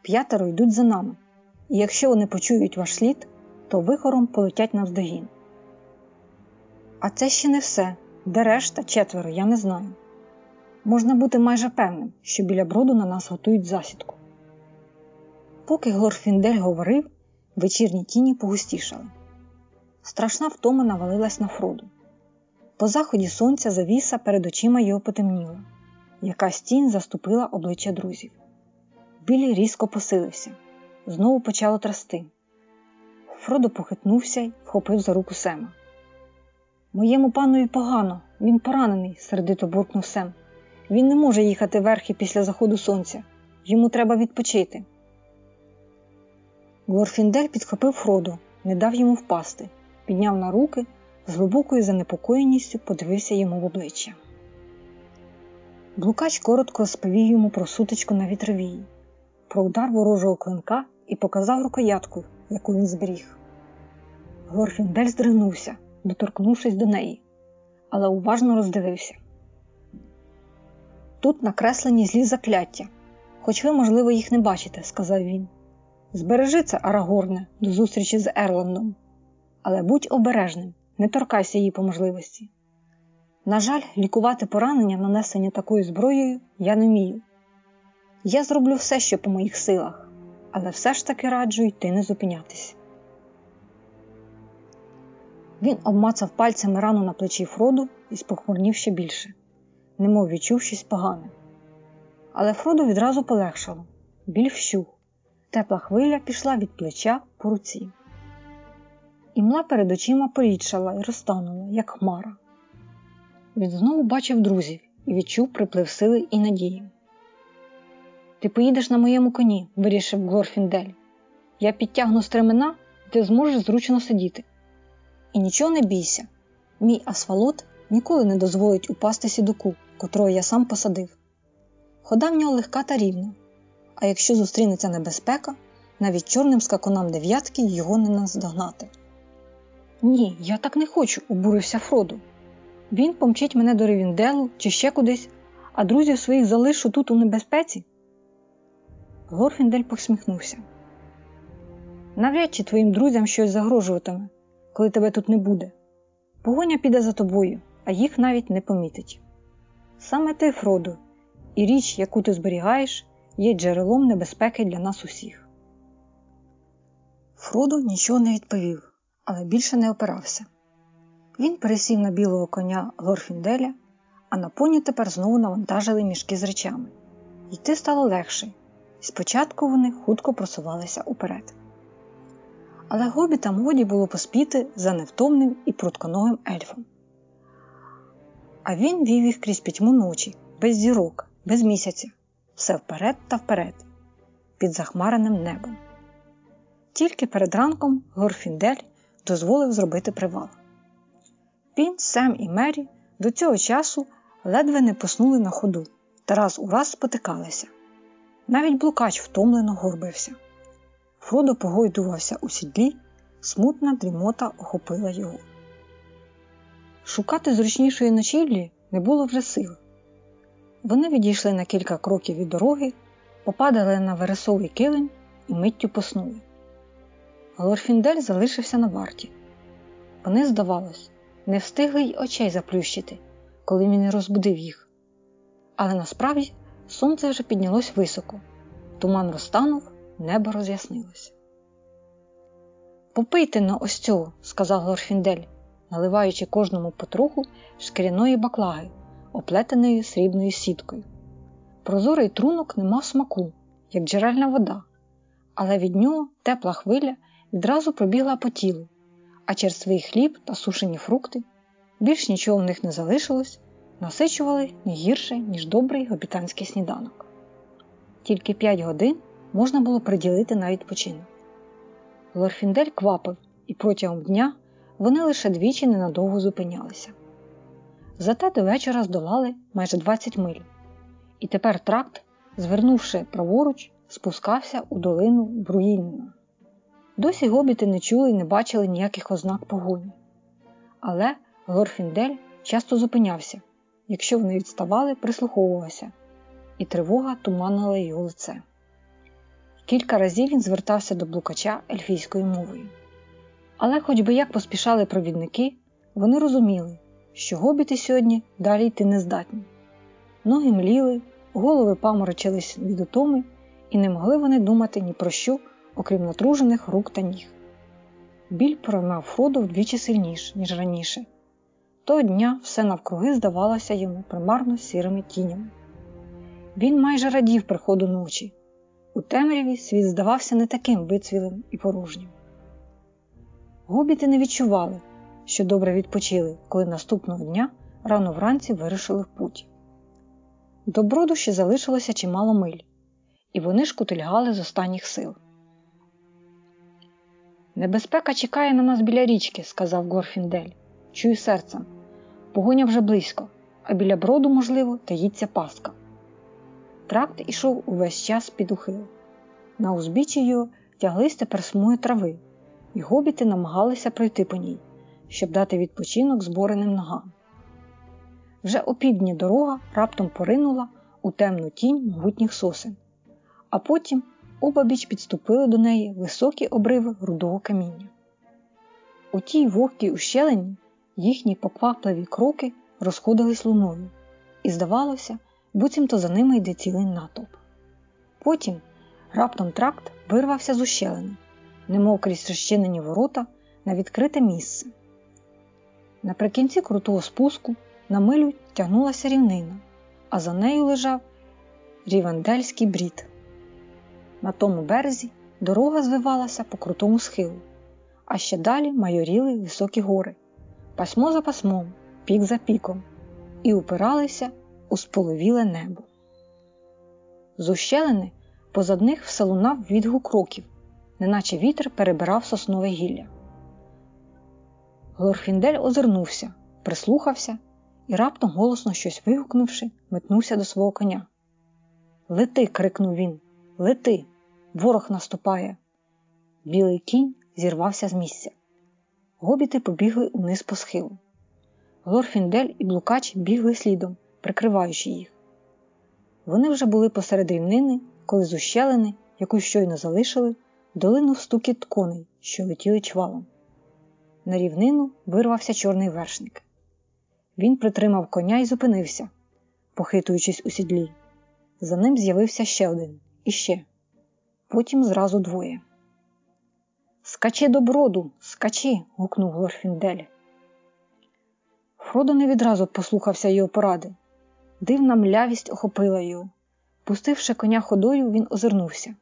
П'ятеро йдуть за нами, і якщо вони почують ваш слід, то вихором полетять навздогін. А це ще не все. Де решта четверо, я не знаю. Можна бути майже певним, що біля броду на нас готують засідку. Поки Глорфіндель говорив, вечірні тіні погустішали. Страшна втома навалилась на Фроду. По заході сонця завіса перед очима його потемніла, якась тінь заступила обличчя друзів. Білі різко посилився, знову почало трасти. Фродо похитнувся й вхопив за руку Сема. Моєму панові погано, він поранений, сердито буркнув Сем. Він не може їхати верхи після заходу сонця. Йому треба відпочити. Глорфіндель підхопив Фроду, не дав йому впасти, підняв на руки, з глибокою занепокоєністю подивився йому в обличчя. Блукач коротко розповів йому про сутичку на вітровії, про удар ворожого клинка і показав рукоятку, яку він зберіг. Глорфіндель здригнувся, доторкнувшись до неї, але уважно роздивився. Тут накреслені злі закляття, хоч ви, можливо, їх не бачите, сказав він. Збережи це, Арагорне, до зустрічі з Ерландом. Але будь обережним, не торкайся її по можливості. На жаль, лікувати поранення, нанесені такою зброєю, я не вмію. Я зроблю все, що по моїх силах, але все ж таки раджу йти не зупинятись. Він обмацав пальцями рану на плечі Фроду і спохмурнів ще більше, немов відчув щось погане. Але Фроду відразу полегшало біль вщух, тепла хвиля пішла від плеча по руці. Імла перед очима порідшала і розтанула, як хмара. Він знову бачив друзів і відчув приплив сили і надії. Ти поїдеш на моєму коні, вирішив Глорфіндель. Я підтягну стремена, ти зможеш зручно сидіти. І нічого не бійся, мій асфалот ніколи не дозволить упасти сідоку, котрого я сам посадив. Хода в нього легка та рівна, а якщо зустрінеться небезпека, навіть чорним скакунам дев'ятки його не наздогнати. Ні, я так не хочу, обурився Фроду. Він помчить мене до Ревінделу чи ще кудись, а друзів своїх залишу тут у небезпеці. Глорфіндель посміхнувся. Навряд чи твоїм друзям щось загрожуватиме, коли тебе тут не буде. Погоня піде за тобою, а їх навіть не помітить. Саме ти, Фродо, і річ, яку ти зберігаєш, є джерелом небезпеки для нас усіх. Фродо нічого не відповів, але більше не опирався. Він пересів на білого коня Глорфінделя, а на поні тепер знову навантажили мішки з речами. Йти стало легше, спочатку вони хутко просувалися уперед. Але гобітам годі було поспіти за невтомним і прутконогим ельфом. А він вів їх крізь пітьму ночі, без зірок, без місяця, все вперед та вперед, під захмареним небом. Тільки перед ранком Горфіндель дозволив зробити привал. Пін, Сем і Мері до цього часу ледве не поснули на ходу та раз у раз спотикалися. Навіть блукач втомлено горбився. Фродо погойдувався у сідлі, смутна дрімота охопила його. Шукати зручнішої ночівлі не було вже сил. Вони відійшли на кілька кроків від дороги, попадали на вересовий килим і миттю поснули. Глорфіндель залишився на варті. Вони, здавалось, не встигли й очей заплющити, коли він розбудив їх. Але насправді сонце вже піднялось високо, туман розтанув, небо роз'яснилося. Попийте на ось цього, сказав Глорфіндель, наливаючи кожному потроху шкіряної баклаги, оплетеної срібною сіткою. Прозорий трунок не мав смаку, як джерельна вода, але від нього тепла хвиля відразу пробігла по тілу, а черствий хліб та сушені фрукти більш нічого в них не залишилось, насичували не гірше, ніж добрий гобітанський сніданок. Тільки п'ять годин можна було приділити на відпочинок. Лорфіндель квапив, і протягом дня вони лише двічі ненадовго зупинялися. Зате до вечора здолали майже 20 миль, і тепер тракт, звернувши праворуч, спускався у долину Бруїнна. Досі гобіти не чули і не бачили ніяких ознак погоні. Але Глорфіндель часто зупинявся, якщо вони відставали, прислуховувався, і тривога туманила його лице. Кілька разів він звертався до блукача ельфійською мовою. Але, хоч би як поспішали провідники, вони розуміли, що гобіти сьогодні далі йти не здатні. Ноги мліли, голови паморочились від утоми, і не могли вони думати ні про що, окрім натружених рук та ніг. Біль проймав Фроду вдвічі сильніш, ніж раніше. Того дня все навкруги здавалося йому примарно сірими тінями. Він майже радів приходу ночі. У темряві світ здавався не таким вицвілим і порожнім. Гобіти не відчували, що добре відпочили, коли наступного дня рано вранці вирушили в путь. До броду ще залишилося чимало миль, і вони шкутильгали з останніх сил. Небезпека чекає на нас біля річки, сказав Горфіндель. Чую серцем. Погоня вже близько, а біля броду, можливо, таїться пастка. Тракт ішов увесь час під ухил. На узбіччі його тяглись тепер смуги трави, і гобіти намагалися пройти по ній, щоб дати відпочинок збореним ногам. Вже опівдні дорога раптом поринула у темну тінь могутніх сосен, а потім обабіч підступили до неї високі обриви рудого каміння. У тій вогкій ущелині їхні поквапливі кроки розходились луною, і здавалося, буцімто за ними йде цілий натовп. Потім раптом тракт вирвався з ущелини, немов крізь розчинені ворота на відкрите місце. Наприкінці крутого спуску на милю тягнулася рівнина, а за нею лежав рівендельський брід. На тому березі дорога звивалася по крутому схилу, а ще далі майоріли високі гори, пасмо за пасмом, пік за піком, і упиралися у споловіле небо. З ущелини позад них все лунав відгук кроків, неначе вітер перебирав соснове гілля. Глорфіндель озирнувся, прислухався і раптом, голосно щось вигукнувши, метнувся до свого коня. Лети. крикнув він, Лети, ворог наступає. Білий кінь зірвався з місця. Гобіти побігли униз по схилу. Глорфіндель і Блукач бігли слідом, прикриваючи їх. Вони вже були посеред рівнини, коли з ущелини, яку щойно залишили, долинув стукіт коней, що летіли чвалом. На рівнину вирвався чорний вершник. Він притримав коня і зупинився, похитуючись у сідлі. За ним з'явився ще один і ще. Потім зразу двоє. Скачи до броду, скачи. гукнув Глорфіндель. Фродо не відразу послухався його поради. Дивна млявість охопила його. Пустивши коня ходою, він озирнувся.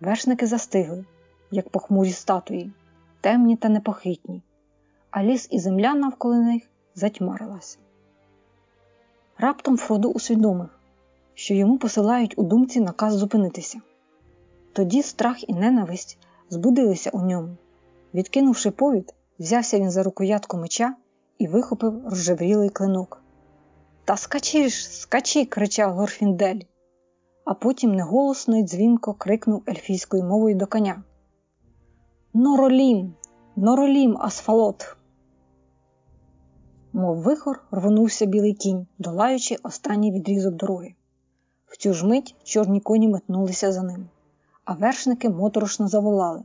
Вершники застигли, як похмурі статуї, темні та непохитні, а ліс і земля навколо них затьмарилась. Раптом Фродо усвідомив, що йому посилають у думці наказ зупинитися. Тоді страх і ненависть збудилися у ньому. Відкинувши повід, взявся він за рукоятку меча і вихопив розжеврілий клинок. Та скачи ж, скачи! кричав Горфіндель, а потім неголосно й дзвінко крикнув ельфійською мовою до коня. Норолім, норолім, асфалот! Мов вихор рвонувся білий кінь, долаючи останній відрізок дороги. В цю ж мить чорні коні метнулися за ним, а вершники моторошно заволали.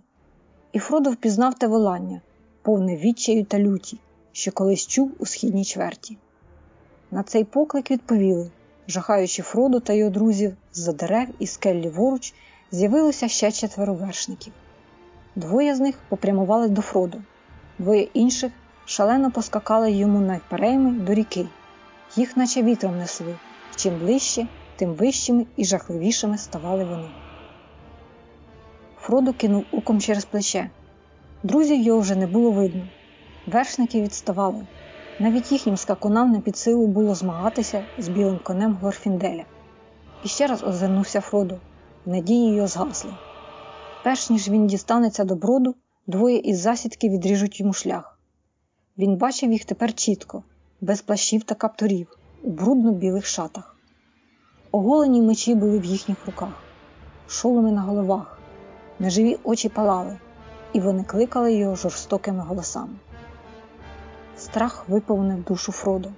І Фродо впізнав те волання, повне відчаю та люті, що колись чув у східній чверті. На цей поклик відповіли, жахаючи Фроду та його друзів з-за дерев і скель ліворуч, з'явилося ще четверо вершників. Двоє з них попрямували до Фроду, двоє інших шалено поскакали йому навперейми до ріки. Їх, наче вітром несли, чим ближче, тим вищими і жахливішими ставали вони. Фродо кинув оком через плече. Друзів його вже не було видно. Вершники відставали. Навіть їхнім скакунам не під силу було змагатися з білим конем Глорфінделя. І ще раз озирнувся Фродо, надії його згасли. Перш ніж він дістанеться до броду, двоє із засідки відріжуть йому шлях. Він бачив їх тепер чітко, без плащів та каптурів, у брудно-білих шатах. Оголені мечі були в їхніх руках, шоломи на головах, неживі очі палали, і вони кликали його жорстокими голосами. Страх виповнив душу Фродо.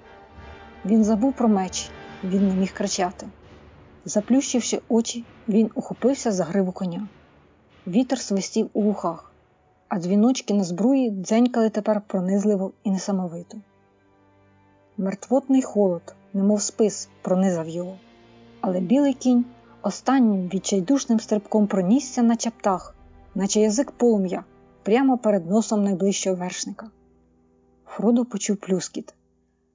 Він забув про меч, він не міг кричати. Заплющивши очі, він ухопився за гриву коня. Вітер свистів у вухах, а дзвіночки на збруї дзенькали тепер пронизливо і несамовито. Мертвотний холод, немов спис, пронизав його, але білий кінь останнім відчайдушним стрибком пронісся, наче птах, наче язик полум'я, прямо перед носом найближчого вершника. Фродо почув плюскіт.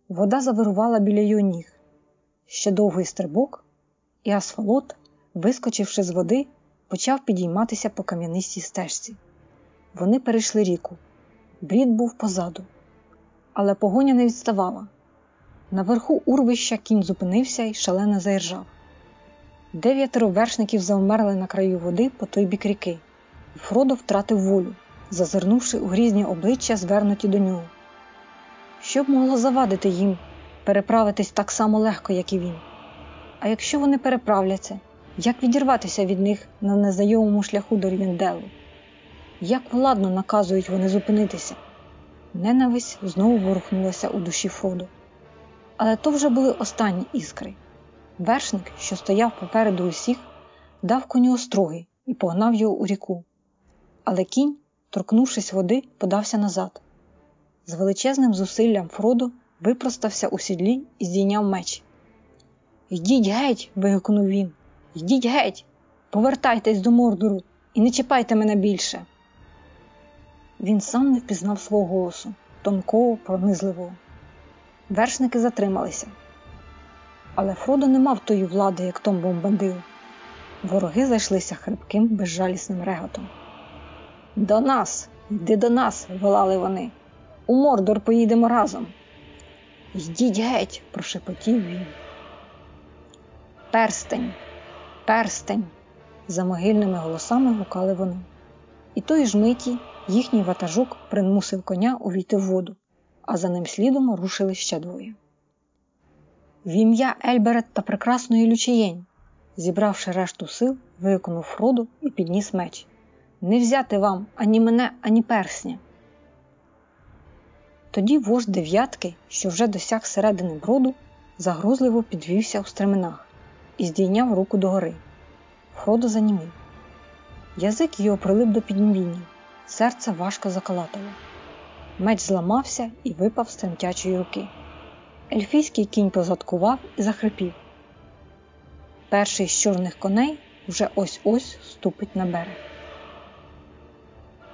Вода завирувала біля його ніг. Ще довгий стрибок, і асфалот, вискочивши з води, почав підійматися по кам'янистій стежці. Вони перейшли ріку. Брід був позаду, але погоня не відставала. Наверху урвища кінь зупинився і шалено заіржав. Дев'ятеро вершників завмерли на краю води по той бік ріки, і Фродо втратив волю, зазирнувши у грізні обличчя, звернуті до нього. Що б могло завадити їм переправитись так само легко, як і він? А якщо вони переправляться, як відірватися від них на незнайомому шляху до Рівенделу? Як владно наказують вони зупинитися? Ненависть знову ворухнулася у душі Фроду. Але то вже були останні іскри. Вершник, що стояв попереду усіх, дав коню остроги і погнав його у ріку. Але кінь, торкнувшись води, подався назад. З величезним зусиллям Фродо випростався у сідлі і здійняв меч. Йдіть геть. вигукнув він. Йдіть геть, повертайтесь до Мордору і не чіпайте мене більше. Він сам не впізнав свого голосу, тонкого, пронизливого. Вершники затрималися. Але Фродо не мав тої влади, як Том Бомбандил. Вороги зайшлися хрипким, безжалісним реготом. До нас, йди до нас, волали вони. У Мордор поїдемо разом. Йдіть геть, прошепотів він. Перстень, перстень, за могильними голосами гукали вони. І той ж миті їхній ватажок примусив коня увійти в воду, а за ним слідом рушили ще двоє. В ім'я Ельберет та прекрасної Лючієнь. Зібравши решту сил, виконав Фроду і підніс меч. Не взяти вам ані мене, ані персня. Тоді вождь дев'ятки, що вже досяг середини броду, загрозливо підвівся у стременах і здійняв руку догори. Фродо занімив. Язик його прилип до піднебіння, серце важко закалатало. Меч зламався і випав з тремтячої руки. Ельфійський кінь позадкував і захрипів. Перший з чорних коней вже ось ось ступить на берег.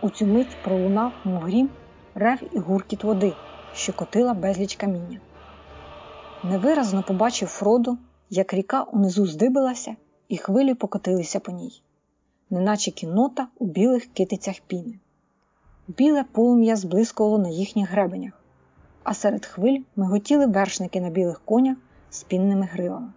У цю мить пролунав мугрім, рев і гуркіт води, що котила безліч каміння. Невиразно побачив Фроду, як ріка унизу здибилася, і хвилі покотилися по ній, неначе кіннота у білих китицях піни. Біле полум'я зблискувало на їхніх гребенях, а серед хвиль миготіли вершники на білих конях з пінними гривами.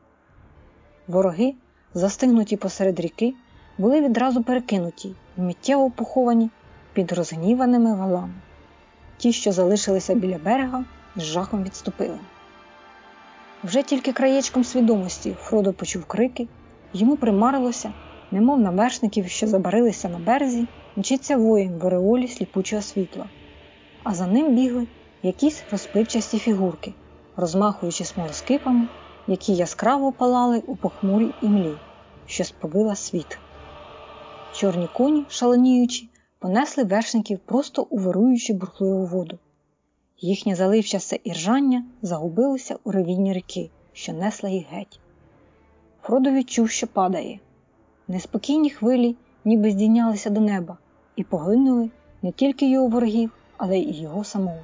Вороги, застигнуті посеред ріки, були відразу перекинуті і миттєво поховані під розгніваними валами. Ті, що залишилися біля берега, з жахом відступили. Вже тільки краєчком свідомості Фродо почув крики, йому примарилося, немов на вершників, що забарилися на березі, мчиться воїн в ореолі сліпучого світла, а за ним бігли якісь розпливчасті фігурки, розмахуючи смолоскипами, які яскраво палали у похмурій імлі, що сповила світ. Чорні коні, шаленіючи, понесли вершників просто у вируючу бурхливу воду. Їхнє заливчасе іржання загубилося у ревінні ріки, що несла їх геть. Фродо відчув, що падає. Неспокійні хвилі ніби здійнялися до неба і поглинули не тільки його ворогів, але й його самого.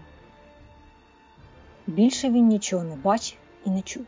Більше він нічого не бачив і не чув.